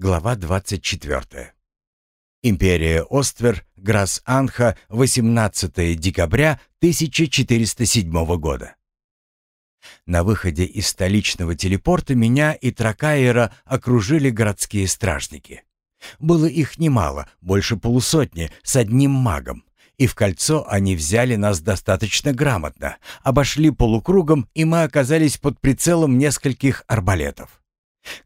Глава 24. Империя Оствер, Грас-Анха, 18 декабря 1407 года. На выходе из столичного телепорта меня и Тракаера окружили городские стражники. Было их немало, больше полусотни, с одним магом. И в кольцо они взяли нас достаточно грамотно, обошли полукругом, и мы оказались под прицелом нескольких арбалетов.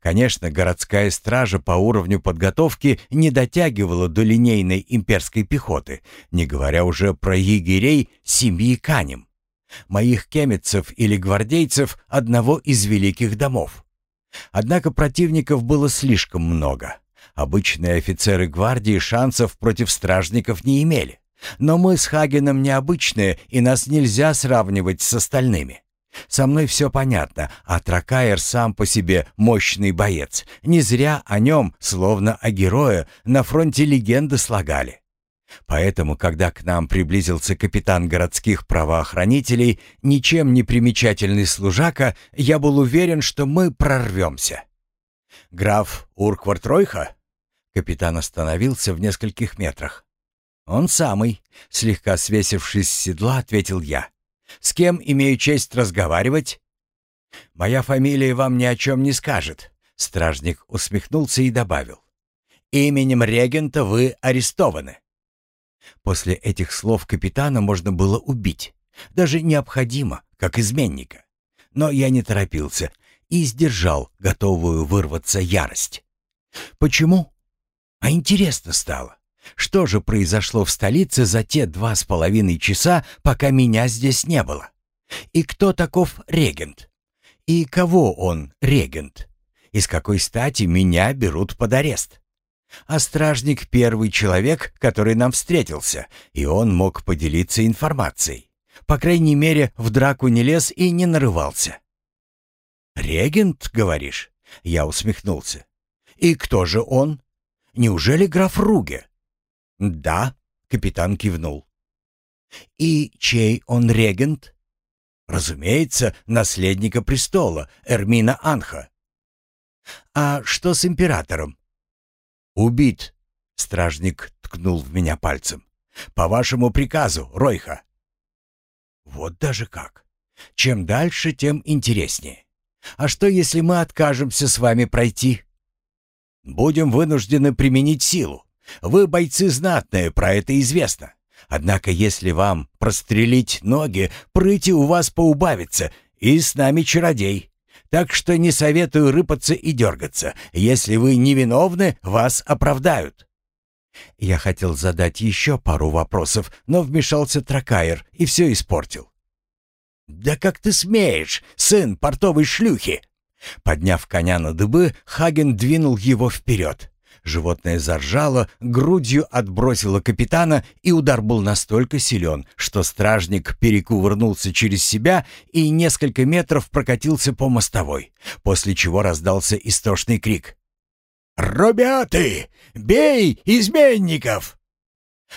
Конечно, городская стража по уровню подготовки не дотягивала до линейной имперской пехоты, не говоря уже про егерей семьи Канем, моих кемецев или гвардейцев одного из великих домов. Однако противников было слишком много. Обычные офицеры гвардии шансов против стражников не имели. Но мы с Хагеном необычные, и нас нельзя сравнивать с остальными. Со мной все понятно, а Тракаер сам по себе мощный боец. Не зря о нем, словно о герое, на фронте легенды слагали. Поэтому, когда к нам приблизился капитан городских правоохранителей, ничем не примечательный служака, я был уверен, что мы прорвемся. «Граф Урквард Ройха?» Капитан остановился в нескольких метрах. «Он самый», — слегка свесившись с седла, ответил я. С кем имею честь разговаривать?» «Моя фамилия вам ни о чем не скажет», — стражник усмехнулся и добавил. «Именем регента вы арестованы». После этих слов капитана можно было убить. Даже необходимо, как изменника. Но я не торопился и сдержал готовую вырваться ярость. Почему? А интересно стало. Что же произошло в столице за те два с половиной часа, пока меня здесь не было? И кто таков регент? И кого он регент? Из какой стати меня берут под арест? А стражник — первый человек, который нам встретился, и он мог поделиться информацией. По крайней мере, в драку не лез и не нарывался. «Регент, говоришь?» — я усмехнулся. «И кто же он? Неужели граф Руге?» «Да», — капитан кивнул. «И чей он регент?» «Разумеется, наследника престола, Эрмина Анха». «А что с императором?» «Убит», — стражник ткнул в меня пальцем. «По вашему приказу, Ройха». «Вот даже как. Чем дальше, тем интереснее. А что, если мы откажемся с вами пройти?» «Будем вынуждены применить силу. Вы бойцы знатные, про это известно. Однако если вам прострелить ноги, прыти у вас поубавится, и с нами чародей. Так что не советую рыпаться и дергаться. Если вы невиновны, вас оправдают». Я хотел задать еще пару вопросов, но вмешался Тракайер и все испортил. «Да как ты смеешь, сын портовой шлюхи!» Подняв коня на дыбы, Хаген двинул его вперед. Животное заржало, грудью отбросило капитана, и удар был настолько силен, что стражник перекувырнулся через себя и несколько метров прокатился по мостовой, после чего раздался истошный крик. «Ребята, бей изменников!»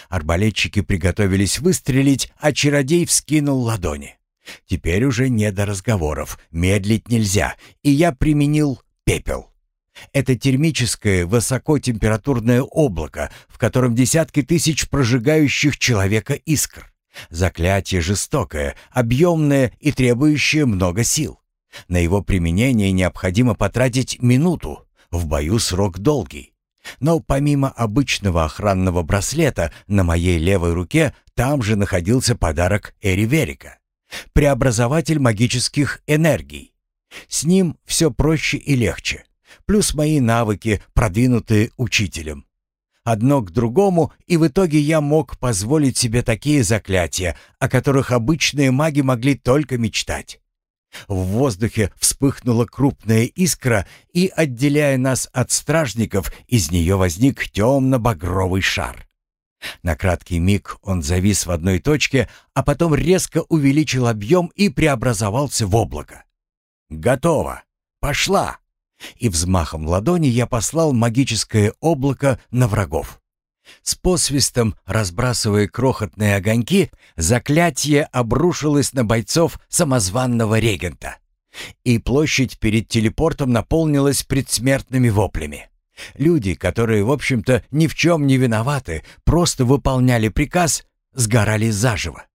Арбалетчики приготовились выстрелить, а чародей вскинул ладони. Теперь уже не до разговоров, медлить нельзя, и я применил пепел. Это термическое высокотемпературное облако, в котором десятки тысяч прожигающих человека искр. Заклятие жестокое, объемное и требующее много сил. На его применение необходимо потратить минуту, в бою срок долгий. Но помимо обычного охранного браслета на моей левой руке там же находился подарок Эриверика. Преобразователь магических энергий. С ним все проще и легче плюс мои навыки, продвинутые учителем. Одно к другому, и в итоге я мог позволить себе такие заклятия, о которых обычные маги могли только мечтать. В воздухе вспыхнула крупная искра, и, отделяя нас от стражников, из нее возник темно-багровый шар. На краткий миг он завис в одной точке, а потом резко увеличил объем и преобразовался в облако. «Готово! Пошла!» И взмахом ладони я послал магическое облако на врагов. С посвистом, разбрасывая крохотные огоньки, заклятие обрушилось на бойцов самозванного регента. И площадь перед телепортом наполнилась предсмертными воплями. Люди, которые, в общем-то, ни в чем не виноваты, просто выполняли приказ, сгорали заживо.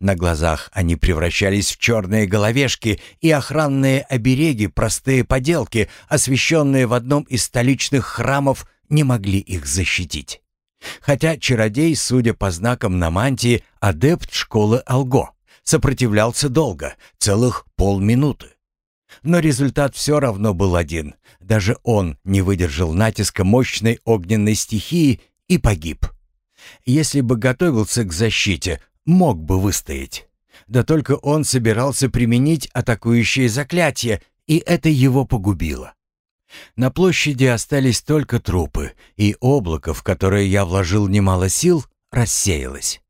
На глазах они превращались в черные головешки, и охранные обереги, простые поделки, освященные в одном из столичных храмов, не могли их защитить. Хотя чародей, судя по знакам на мантии, адепт школы Алго, сопротивлялся долго, целых полминуты. Но результат все равно был один. Даже он не выдержал натиска мощной огненной стихии и погиб. Если бы готовился к защите, мог бы выстоять. Да только он собирался применить атакующее заклятие, и это его погубило. На площади остались только трупы, и облако, в которое я вложил немало сил, рассеялось.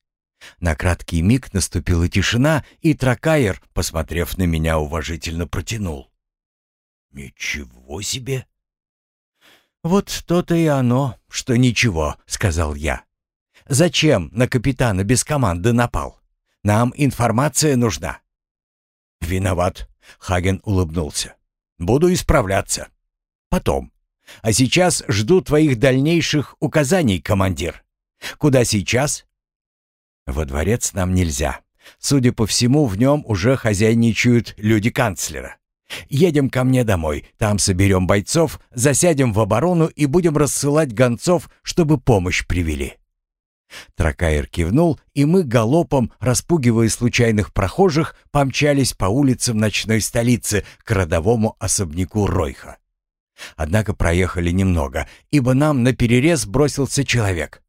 На краткий миг наступила тишина, и Тракайер, посмотрев на меня, уважительно протянул. «Ничего себе!» «Вот то-то и оно, что ничего», — сказал я. «Зачем на капитана без команды напал? Нам информация нужна». «Виноват», — Хаген улыбнулся. «Буду исправляться. Потом. А сейчас жду твоих дальнейших указаний, командир. Куда сейчас?» Во дворец нам нельзя. Судя по всему, в нем уже хозяйничают люди канцлера. Едем ко мне домой, там соберем бойцов, засядем в оборону и будем рассылать гонцов, чтобы помощь привели». Тракаер кивнул, и мы галопом, распугивая случайных прохожих, помчались по улицам ночной столицы к родовому особняку Ройха. Однако проехали немного, ибо нам на перерез бросился человек.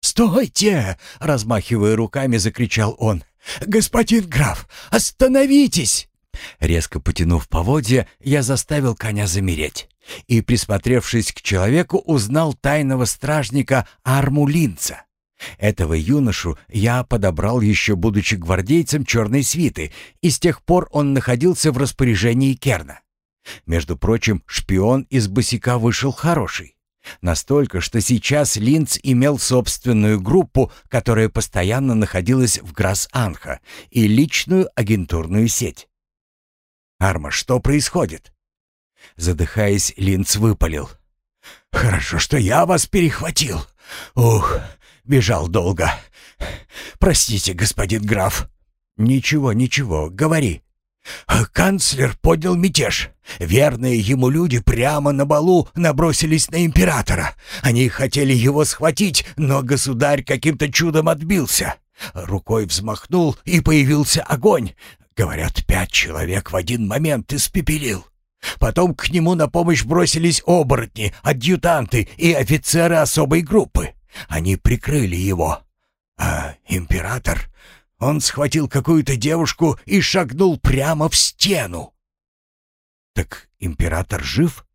«Стойте!» — размахивая руками, закричал он. «Господин граф, остановитесь!» Резко потянув поводья, я заставил коня замереть и, присмотревшись к человеку, узнал тайного стражника Армулинца. Этого юношу я подобрал еще будучи гвардейцем черной свиты, и с тех пор он находился в распоряжении Керна. Между прочим, шпион из босика вышел хороший. Настолько, что сейчас Линц имел собственную группу, которая постоянно находилась в Грас-Анха, и личную агентурную сеть. «Арма, что происходит?» Задыхаясь, Линц выпалил. «Хорошо, что я вас перехватил. Ух, бежал долго. Простите, господин граф». «Ничего, ничего, говори». Канцлер поднял мятеж. Верные ему люди прямо на балу набросились на императора. Они хотели его схватить, но государь каким-то чудом отбился. Рукой взмахнул, и появился огонь. Говорят, пять человек в один момент испепелил. Потом к нему на помощь бросились оборотни, адъютанты и офицеры особой группы. Они прикрыли его. А император он схватил какую-то девушку и шагнул прямо в стену. Так император жив?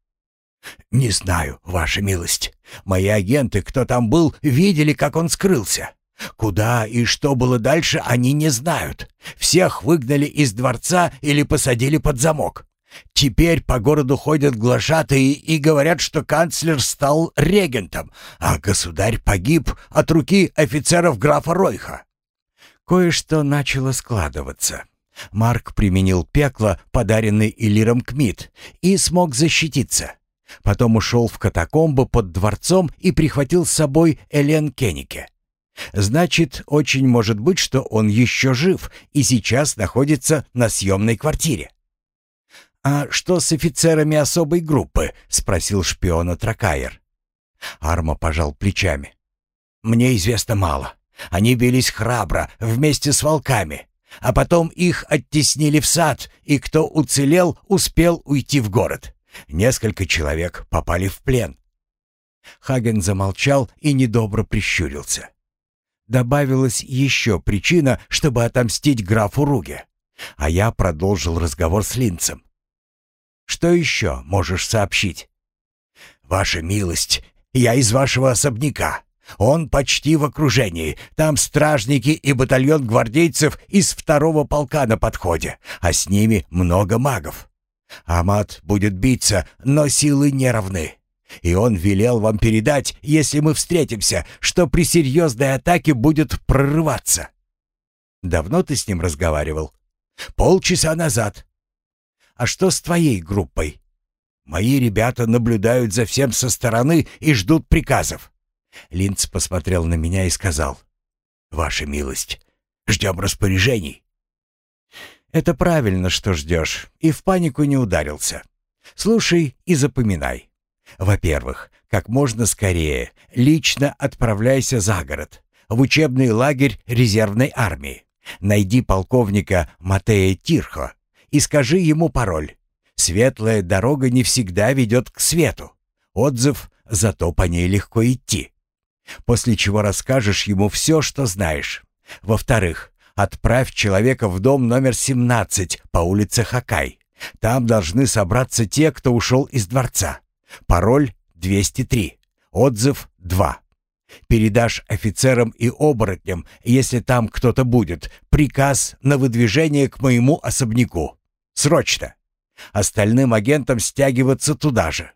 Не знаю, ваша милость. Мои агенты, кто там был, видели, как он скрылся. Куда и что было дальше, они не знают. Всех выгнали из дворца или посадили под замок. Теперь по городу ходят глашатые и говорят, что канцлер стал регентом, а государь погиб от руки офицеров графа Ройха. Кое-что начало складываться. Марк применил пекло, подаренный Элиром Кмит, и смог защититься. Потом ушел в катакомбы под дворцом и прихватил с собой Элен Кеннике. Значит, очень может быть, что он еще жив и сейчас находится на съемной квартире. «А что с офицерами особой группы?» — спросил шпиона Тракайер. Арма пожал плечами. «Мне известно мало. Они бились храбро, вместе с волками. А потом их оттеснили в сад, и кто уцелел, успел уйти в город. Несколько человек попали в плен. Хаген замолчал и недобро прищурился. Добавилась еще причина, чтобы отомстить графу Руге. А я продолжил разговор с Линцем. «Что еще можешь сообщить?» «Ваша милость, я из вашего особняка. Он почти в окружении. Там стражники и батальон гвардейцев из второго полка на подходе, а с ними много магов. Амат будет биться, но силы не равны. И он велел вам передать, если мы встретимся, что при серьезной атаке будет прорываться. Давно ты с ним разговаривал? Полчаса назад. А что с твоей группой? Мои ребята наблюдают за всем со стороны и ждут приказов». Линц посмотрел на меня и сказал. «Ваша милость, ждем распоряжений». «Это правильно, что ждешь, и в панику не ударился. Слушай и запоминай. Во-первых, как можно скорее лично отправляйся за город, в учебный лагерь резервной армии. Найди полковника Матея Тирхо и скажи ему пароль. Светлая дорога не всегда ведет к свету. Отзыв, зато по ней легко идти. После чего расскажешь ему все, что знаешь. Во-вторых, отправь человека в дом номер 17 по улице Хакай. Там должны собраться те, кто ушел из дворца. Пароль 203. Отзыв 2. Передашь офицерам и оборотням, если там кто-то будет, приказ на выдвижение к моему особняку. Срочно. Остальным агентам стягиваться туда же.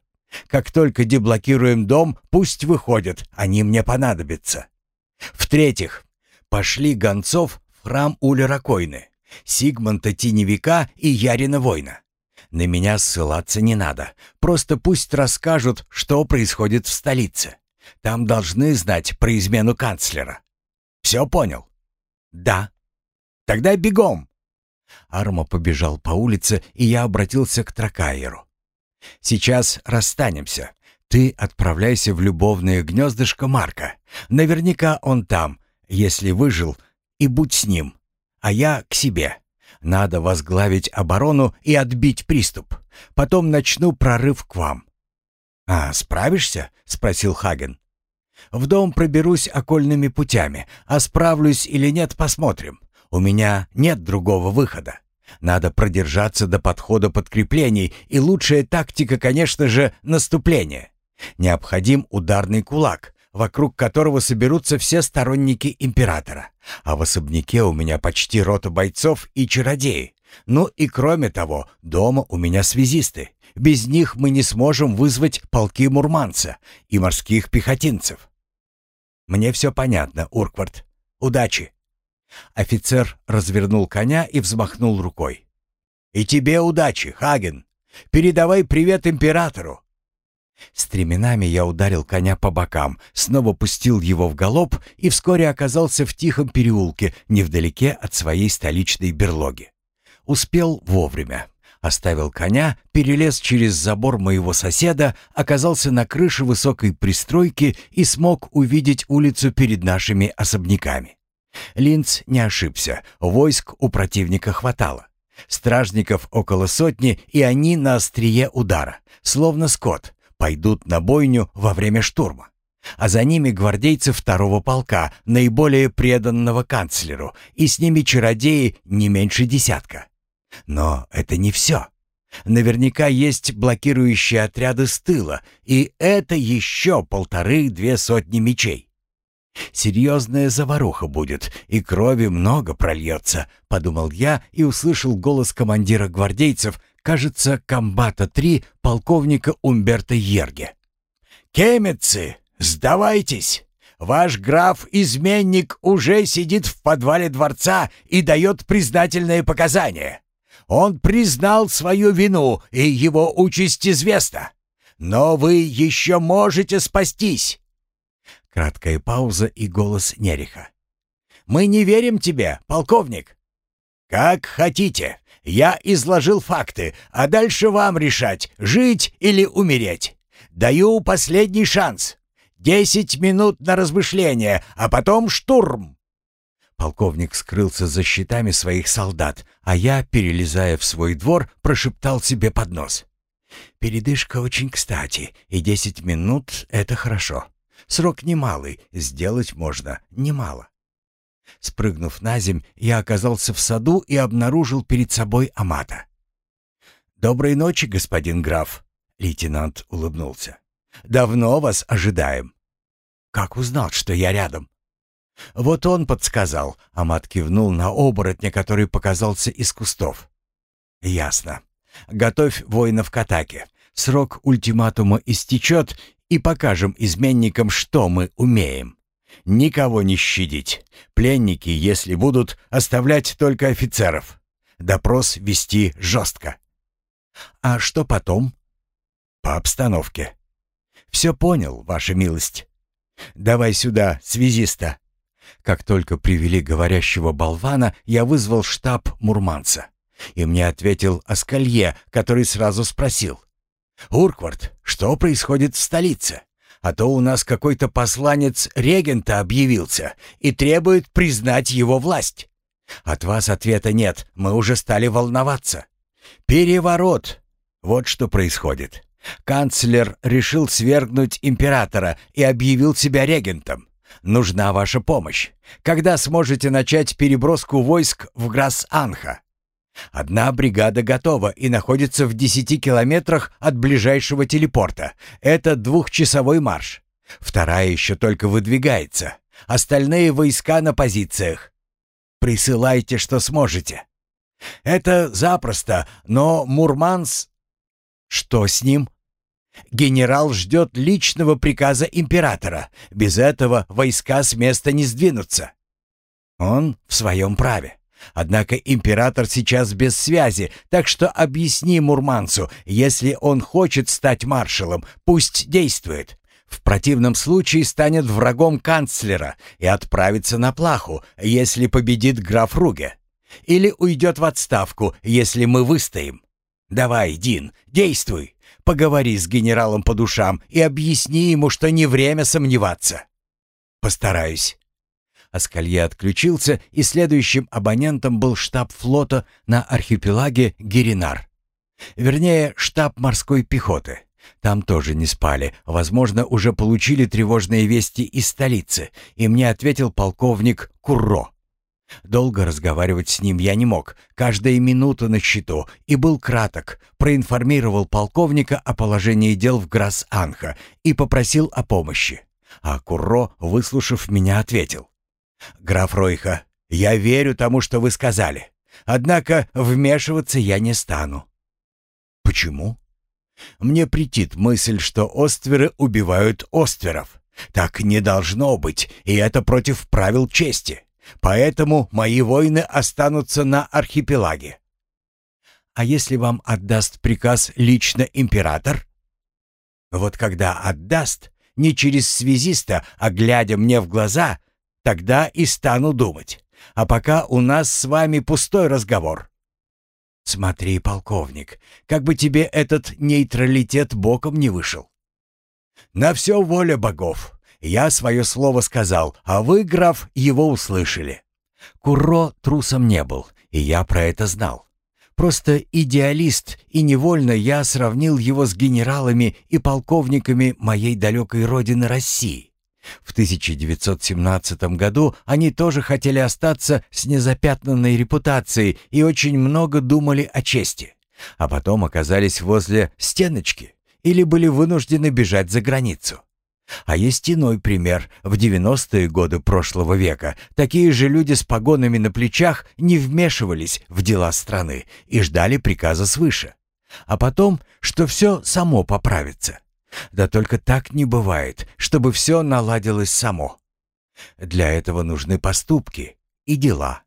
Как только деблокируем дом, пусть выходят, они мне понадобятся. В-третьих, пошли гонцов в храм Улеракойны, Сигмонта Теневика и Ярина Война. На меня ссылаться не надо, просто пусть расскажут, что происходит в столице. Там должны знать про измену канцлера. Все понял? Да. Тогда бегом. Арма побежал по улице, и я обратился к Тракайеру. «Сейчас расстанемся. Ты отправляйся в любовное гнездышко Марка. Наверняка он там, если выжил, и будь с ним. А я к себе. Надо возглавить оборону и отбить приступ. Потом начну прорыв к вам». «А, справишься?» — спросил Хаген. «В дом проберусь окольными путями, а справлюсь или нет, посмотрим. У меня нет другого выхода. Надо продержаться до подхода подкреплений, и лучшая тактика, конечно же, наступление. Необходим ударный кулак, вокруг которого соберутся все сторонники императора. А в особняке у меня почти рота бойцов и чародеи. Ну и кроме того, дома у меня связисты. Без них мы не сможем вызвать полки мурманца и морских пехотинцев. Мне все понятно, Урквард. Удачи. Офицер развернул коня и взмахнул рукой. «И тебе удачи, Хаген! Передавай привет императору!» Стременами я ударил коня по бокам, снова пустил его в галоп и вскоре оказался в тихом переулке, невдалеке от своей столичной берлоги. Успел вовремя. Оставил коня, перелез через забор моего соседа, оказался на крыше высокой пристройки и смог увидеть улицу перед нашими особняками. Линц не ошибся, войск у противника хватало. Стражников около сотни, и они на острие удара, словно скот, пойдут на бойню во время штурма. А за ними гвардейцы второго полка, наиболее преданного канцлеру, и с ними чародеи не меньше десятка. Но это не все. Наверняка есть блокирующие отряды с тыла, и это еще полторы-две сотни мечей. «Серьезная заваруха будет, и крови много прольется», — подумал я и услышал голос командира гвардейцев, кажется, комбата-3 полковника Умберта Ерге. «Кемецы, сдавайтесь! Ваш граф-изменник уже сидит в подвале дворца и дает признательные показания. Он признал свою вину, и его участь известна. Но вы еще можете спастись. Краткая пауза и голос Нериха. «Мы не верим тебе, полковник!» «Как хотите. Я изложил факты, а дальше вам решать, жить или умереть. Даю последний шанс. Десять минут на размышление, а потом штурм!» Полковник скрылся за щитами своих солдат, а я, перелезая в свой двор, прошептал себе под нос. «Передышка очень кстати, и десять минут — это хорошо. Срок немалый, сделать можно немало. Спрыгнув на земь, я оказался в саду и обнаружил перед собой Амата. «Доброй ночи, господин граф», — лейтенант улыбнулся. «Давно вас ожидаем». «Как узнал, что я рядом?» «Вот он подсказал», — Амат кивнул на оборотня, который показался из кустов. «Ясно. Готовь воинов к атаке. Срок ультиматума истечет, и покажем изменникам, что мы умеем. Никого не щадить. Пленники, если будут, оставлять только офицеров. Допрос вести жестко. А что потом? По обстановке. Все понял, ваша милость. Давай сюда, связиста. Как только привели говорящего болвана, я вызвал штаб Мурманца. И мне ответил Аскалье, который сразу спросил. «Урквард, что происходит в столице? А то у нас какой-то посланец регента объявился и требует признать его власть. От вас ответа нет, мы уже стали волноваться. Переворот. Вот что происходит. Канцлер решил свергнуть императора и объявил себя регентом. Нужна ваша помощь. Когда сможете начать переброску войск в Грас-Анха? Одна бригада готова и находится в 10 километрах от ближайшего телепорта. Это двухчасовой марш. Вторая еще только выдвигается. Остальные войска на позициях. Присылайте, что сможете. Это запросто, но Мурманс... Что с ним? Генерал ждет личного приказа императора. Без этого войска с места не сдвинутся. Он в своем праве. Однако император сейчас без связи, так что объясни Мурманцу, если он хочет стать маршалом, пусть действует. В противном случае станет врагом канцлера и отправится на плаху, если победит граф Руге. Или уйдет в отставку, если мы выстоим. Давай, Дин, действуй. Поговори с генералом по душам и объясни ему, что не время сомневаться. Постараюсь. Аскалье отключился, и следующим абонентом был штаб флота на архипелаге Гиринар. Вернее, штаб морской пехоты. Там тоже не спали. Возможно, уже получили тревожные вести из столицы, и мне ответил полковник Курро. Долго разговаривать с ним я не мог, каждая минута на счету, и был краток, проинформировал полковника о положении дел в Грас-Анха и попросил о помощи. А Курро, выслушав меня, ответил. «Граф Ройха, я верю тому, что вы сказали. Однако вмешиваться я не стану». «Почему?» «Мне претит мысль, что остверы убивают остверов. Так не должно быть, и это против правил чести. Поэтому мои воины останутся на архипелаге». «А если вам отдаст приказ лично император?» «Вот когда отдаст, не через связиста, а глядя мне в глаза, Тогда и стану думать. А пока у нас с вами пустой разговор. Смотри, полковник, как бы тебе этот нейтралитет боком не вышел. На все воля богов. Я свое слово сказал, а вы, граф, его услышали. Курро трусом не был, и я про это знал. Просто идеалист, и невольно я сравнил его с генералами и полковниками моей далекой родины России. В 1917 году они тоже хотели остаться с незапятнанной репутацией и очень много думали о чести, а потом оказались возле стеночки или были вынуждены бежать за границу. А есть иной пример. В 90-е годы прошлого века такие же люди с погонами на плечах не вмешивались в дела страны и ждали приказа свыше. А потом, что все само поправится. Да только так не бывает, чтобы все наладилось само. Для этого нужны поступки и дела.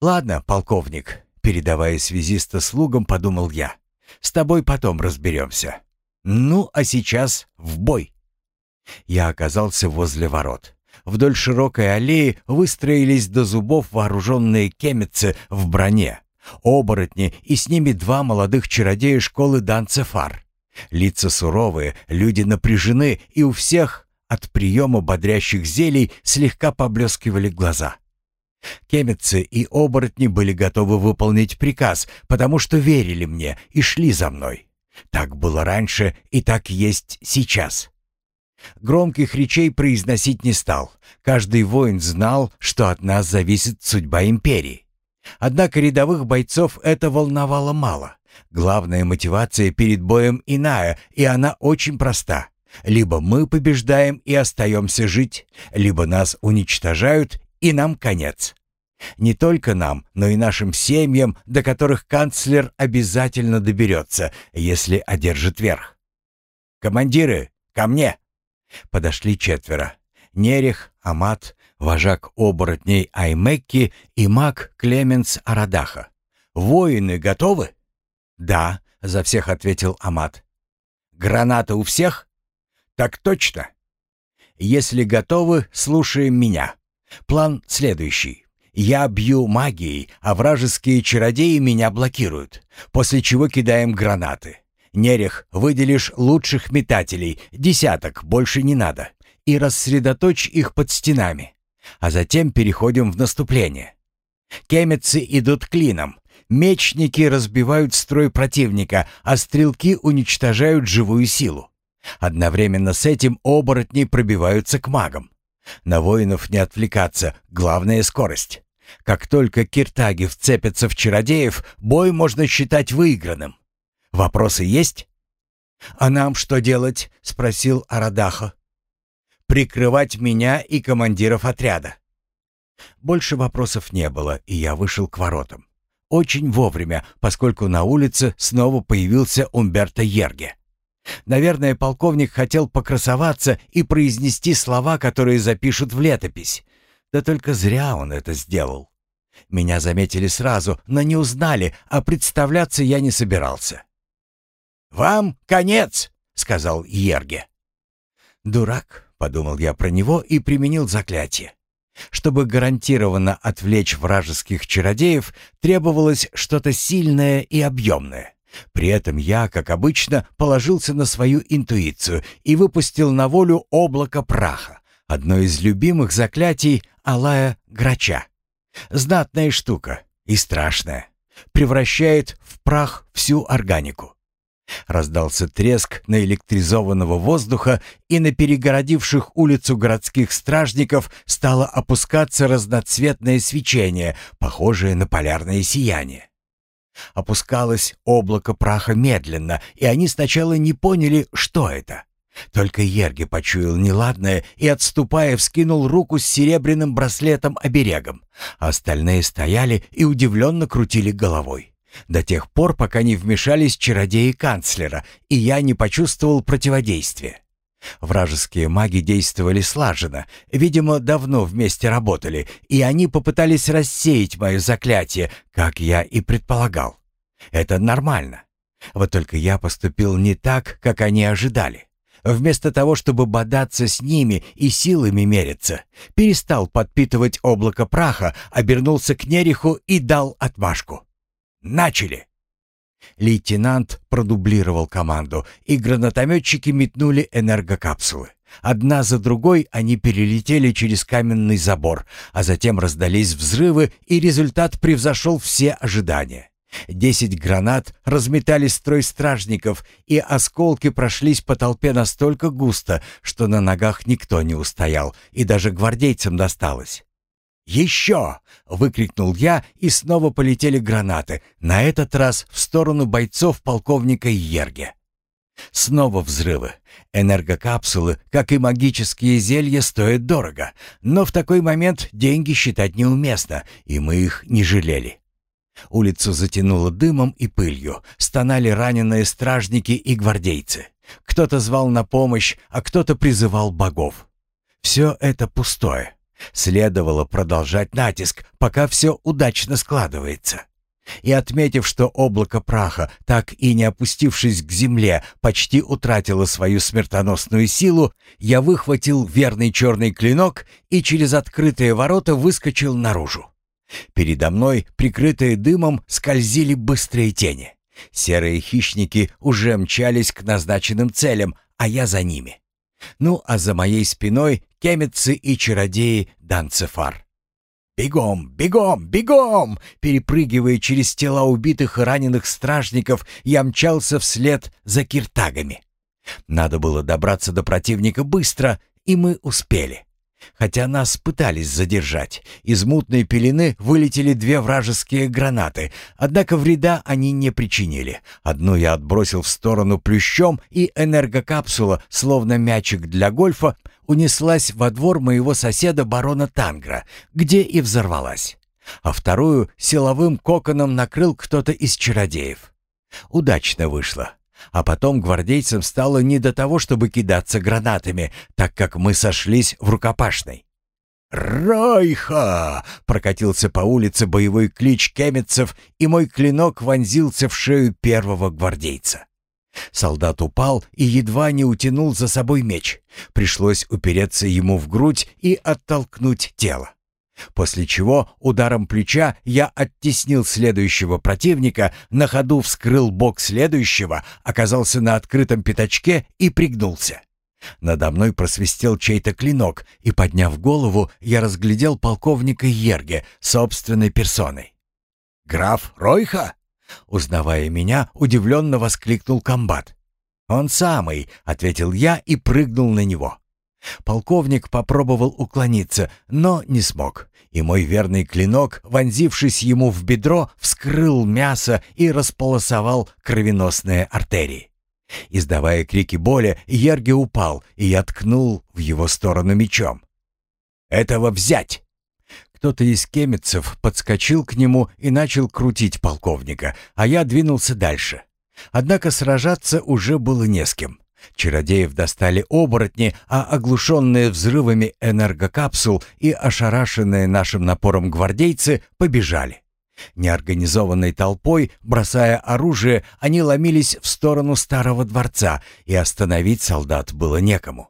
«Ладно, полковник», — передавая связиста слугам, подумал я. «С тобой потом разберемся. Ну, а сейчас в бой». Я оказался возле ворот. Вдоль широкой аллеи выстроились до зубов вооруженные кемицы в броне, оборотни и с ними два молодых чародея школы Данцефар. Лица суровые, люди напряжены, и у всех от приема бодрящих зелий слегка поблескивали глаза. Кемицы и оборотни были готовы выполнить приказ, потому что верили мне и шли за мной. Так было раньше и так есть сейчас. Громких речей произносить не стал. Каждый воин знал, что от нас зависит судьба империи. Однако рядовых бойцов это волновало мало. Главная мотивация перед боем иная, и она очень проста. Либо мы побеждаем и остаемся жить, либо нас уничтожают, и нам конец. Не только нам, но и нашим семьям, до которых канцлер обязательно доберется, если одержит верх. «Командиры, ко мне!» Подошли четверо. Нерех, Амат, вожак оборотней Аймекки и маг Клеменс Арадаха. «Воины готовы?» «Да», — за всех ответил Амат. Граната у всех? Так точно. Если готовы, слушаем меня. План следующий. Я бью магией, а вражеские чародеи меня блокируют, после чего кидаем гранаты. Нерех, выделишь лучших метателей, десяток, больше не надо, и рассредоточь их под стенами. А затем переходим в наступление. Кемецы идут клином. Мечники разбивают строй противника, а стрелки уничтожают живую силу. Одновременно с этим оборотни пробиваются к магам. На воинов не отвлекаться, главная скорость. Как только киртаги вцепятся в чародеев, бой можно считать выигранным. Вопросы есть? «А нам что делать?» — спросил Арадаха. «Прикрывать меня и командиров отряда». Больше вопросов не было, и я вышел к воротам. Очень вовремя, поскольку на улице снова появился Умберто Ерге. Наверное, полковник хотел покрасоваться и произнести слова, которые запишут в летопись. Да только зря он это сделал. Меня заметили сразу, но не узнали, а представляться я не собирался. «Вам конец!» — сказал Ерге. «Дурак», — подумал я про него и применил заклятие. Чтобы гарантированно отвлечь вражеских чародеев, требовалось что-то сильное и объемное. При этом я, как обычно, положился на свою интуицию и выпустил на волю облако праха, одно из любимых заклятий Алая Грача. Знатная штука и страшная. Превращает в прах всю органику. Раздался треск наэлектризованного воздуха, и на перегородивших улицу городских стражников стало опускаться разноцветное свечение, похожее на полярное сияние. Опускалось облако праха медленно, и они сначала не поняли, что это. Только Ерги почуял неладное и, отступая, вскинул руку с серебряным браслетом-оберегом. Остальные стояли и удивленно крутили головой. До тех пор, пока не вмешались чародеи канцлера, и я не почувствовал противодействия. Вражеские маги действовали слаженно, видимо, давно вместе работали, и они попытались рассеять мое заклятие, как я и предполагал. Это нормально. Вот только я поступил не так, как они ожидали. Вместо того, чтобы бодаться с ними и силами мериться, перестал подпитывать облако праха, обернулся к Нериху и дал отмашку. «Начали!» Лейтенант продублировал команду, и гранатометчики метнули энергокапсулы. Одна за другой они перелетели через каменный забор, а затем раздались взрывы, и результат превзошел все ожидания. Десять гранат разметали строй стражников, и осколки прошлись по толпе настолько густо, что на ногах никто не устоял, и даже гвардейцам досталось. «Еще!» — выкрикнул я, и снова полетели гранаты, на этот раз в сторону бойцов полковника Ерге. Снова взрывы. Энергокапсулы, как и магические зелья, стоят дорого, но в такой момент деньги считать неуместно, и мы их не жалели. Улицу затянуло дымом и пылью, стонали раненые стражники и гвардейцы. Кто-то звал на помощь, а кто-то призывал богов. Все это пустое. Следовало продолжать натиск, пока все удачно складывается. И отметив, что облако праха, так и не опустившись к земле, почти утратило свою смертоносную силу, я выхватил верный черный клинок и через открытые ворота выскочил наружу. Передо мной, прикрытые дымом, скользили быстрые тени. Серые хищники уже мчались к назначенным целям, а я за ними. Ну, а за моей спиной кемицы и чародеи Данцефар. «Бегом, бегом, бегом!» Перепрыгивая через тела убитых и раненых стражников, я мчался вслед за киртагами. Надо было добраться до противника быстро, и мы успели. Хотя нас пытались задержать. Из мутной пелены вылетели две вражеские гранаты, однако вреда они не причинили. Одну я отбросил в сторону плющом, и энергокапсула, словно мячик для гольфа, унеслась во двор моего соседа барона Тангра, где и взорвалась. А вторую силовым коконом накрыл кто-то из чародеев. Удачно вышло. А потом гвардейцам стало не до того, чтобы кидаться гранатами, так как мы сошлись в рукопашной. «Ройха!» — прокатился по улице боевой клич кемецев, и мой клинок вонзился в шею первого гвардейца. Солдат упал и едва не утянул за собой меч. Пришлось упереться ему в грудь и оттолкнуть тело. После чего ударом плеча я оттеснил следующего противника, на ходу вскрыл бок следующего, оказался на открытом пятачке и пригнулся. Надо мной просвистел чей-то клинок, и, подняв голову, я разглядел полковника Ерге собственной персоной. «Граф Ройха?» Узнавая меня, удивленно воскликнул комбат. «Он самый», — ответил я и прыгнул на него. Полковник попробовал уклониться, но не смог, и мой верный клинок, вонзившись ему в бедро, вскрыл мясо и располосовал кровеносные артерии. Издавая крики боли, Ерги упал, и я ткнул в его сторону мечом. «Этого взять!» Кто-то из кемецев подскочил к нему и начал крутить полковника, а я двинулся дальше. Однако сражаться уже было не с кем. Чародеев достали оборотни, а оглушенные взрывами энергокапсул и ошарашенные нашим напором гвардейцы побежали. Неорганизованной толпой, бросая оружие, они ломились в сторону старого дворца, и остановить солдат было некому.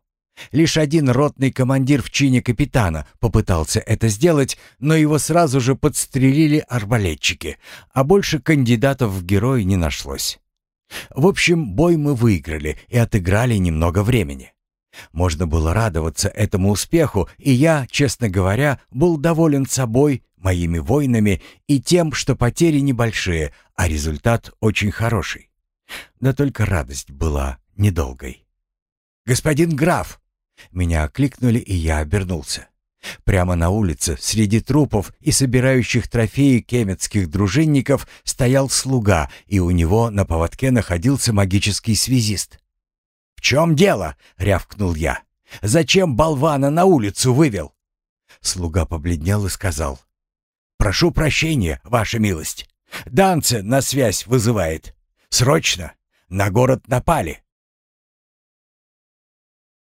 Лишь один ротный командир в чине капитана попытался это сделать, но его сразу же подстрелили арбалетчики, а больше кандидатов в герои не нашлось. В общем, бой мы выиграли и отыграли немного времени. Можно было радоваться этому успеху, и я, честно говоря, был доволен собой, моими воинами и тем, что потери небольшие, а результат очень хороший. Да только радость была недолгой. «Господин граф!» Меня окликнули, и я обернулся. Прямо на улице, среди трупов и собирающих трофеи кемецких дружинников, стоял слуга, и у него на поводке находился магический связист. «В чем дело?» — рявкнул я. «Зачем болвана на улицу вывел?» Слуга побледнел и сказал. «Прошу прощения, ваша милость. Данце на связь вызывает. Срочно! На город напали!»